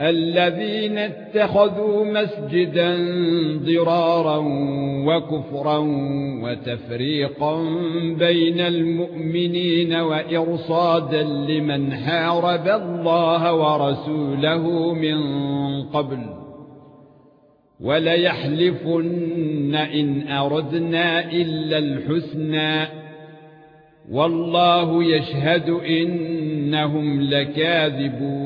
الذين اتخذوا مسجدا ضرارا وكفرا وتفريقا بين المؤمنين وإرصادا لمن حارب الله ورسوله من قبل. ولا يحلفن ان اردنا الا الحسنى. والله يشهد انهم لكاذبون.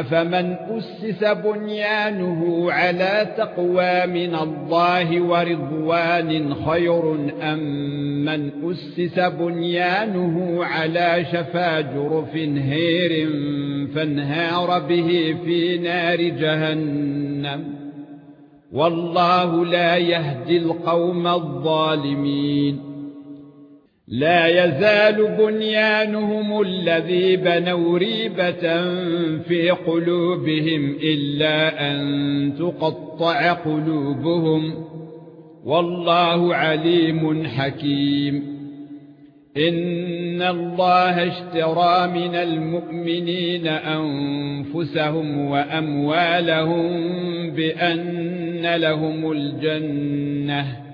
أفمن أسس بنيانه على تقوى من الله ورضوان خير أم من أسس بنيانه على شفا جرف هير فانهار به في نار جهنم؟ والله لا يهدي القوم الظالمين. لا يزال بنيانهم الذي بنوا ريبة في قلوبهم إلا أن تقطع قلوبهم. والله عليم حكيم. إن الله اشترى من المؤمنين أنفسهم وأموالهم بأن لهم الجنة.